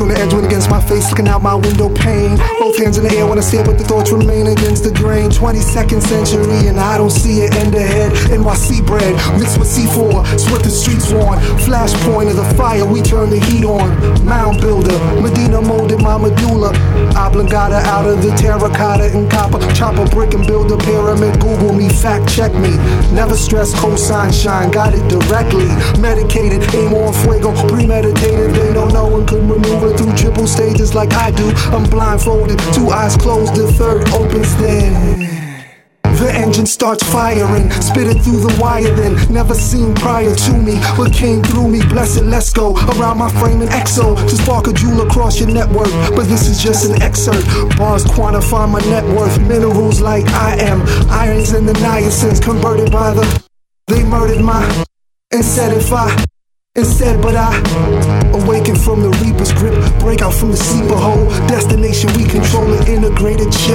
on the edge when against my face, looking out my window pane. Both hands in the air when I stare, but the thoughts remain against the grain. 22nd century, and I don't see it end ahead. NYC bread, mixed with C4, it's what the streets want. Flashpoint of the fire, we turn the heat on. Mound builder, Medina molded my medulla. Oblongata out of the terracotta and copper. Chop a brick and build a pyramid. Google me, fact check me. Never stress, cosign shine, got it directly. Medicated, aim on fuego, stages like I do. I'm blindfolded, two eyes closed, the third opens then. The engine starts firing, spit it through the wire then Never seen prior to me, what came through me Bless it, let's go, around my frame and exo To spark a jewel across your network. But this is just an excerpt. Bars quantify my net worth. Minerals like I am Irons and the niacins converted by the They murdered my And said if I Instead, but I awaken from the reaper's grip, break out from the sleeper hole. Destination we control it, integrated chips.